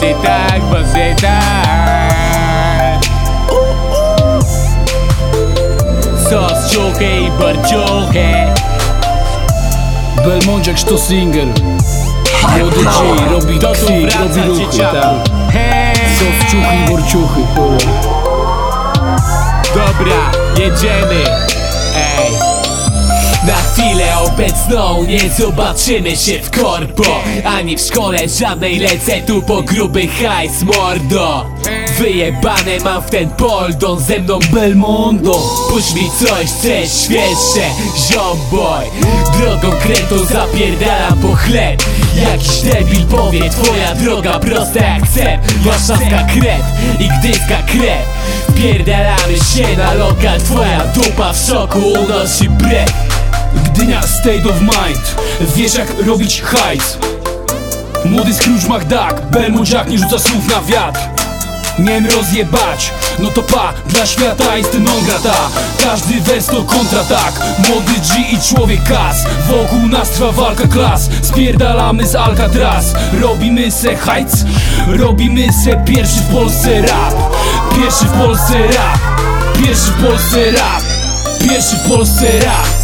Właśnie tak, właśnie tak. Sos, ciuchy i barciuchy Belmondziak Stossinger Młody G robi To tu kwik, wraca robi ruchy. Hej! Co ciuchy i borciuchy Dobra, jedziemy. Ej na chwilę obecną nie zobaczymy się w korpo. Ani w szkole żadnej lecę tu po gruby hajs mordo. Wyjebane mam w ten poldon ze mną Belmondo. Puść mi coś, coś świeższe, ziomboj Drogą krętą zapierdalam po chleb. Jakiś debil powie twoja droga prosta jak cep. Warszawska krew i gdyska krew. Pierdalamy się na lokal, twoja dupa w szoku unosi brew Gdynia State of Mind. Wiesz jak robić hajs. Młody Scrooge McDuck Belmondziak nie rzuca słów na wiatr. Miałem rozjebać, no to pa, dla świata jest non grata. Każdy wers to kontratak, młody G i człowiek kas. Wokół nas trwa walka klas, spierdalamy z Alcatraz. Robimy se hajc, robimy se pierwszy w Polsce rap. Pierwszy w Polsce rap, pierwszy w Polsce rap Pierwszy w Polsce rap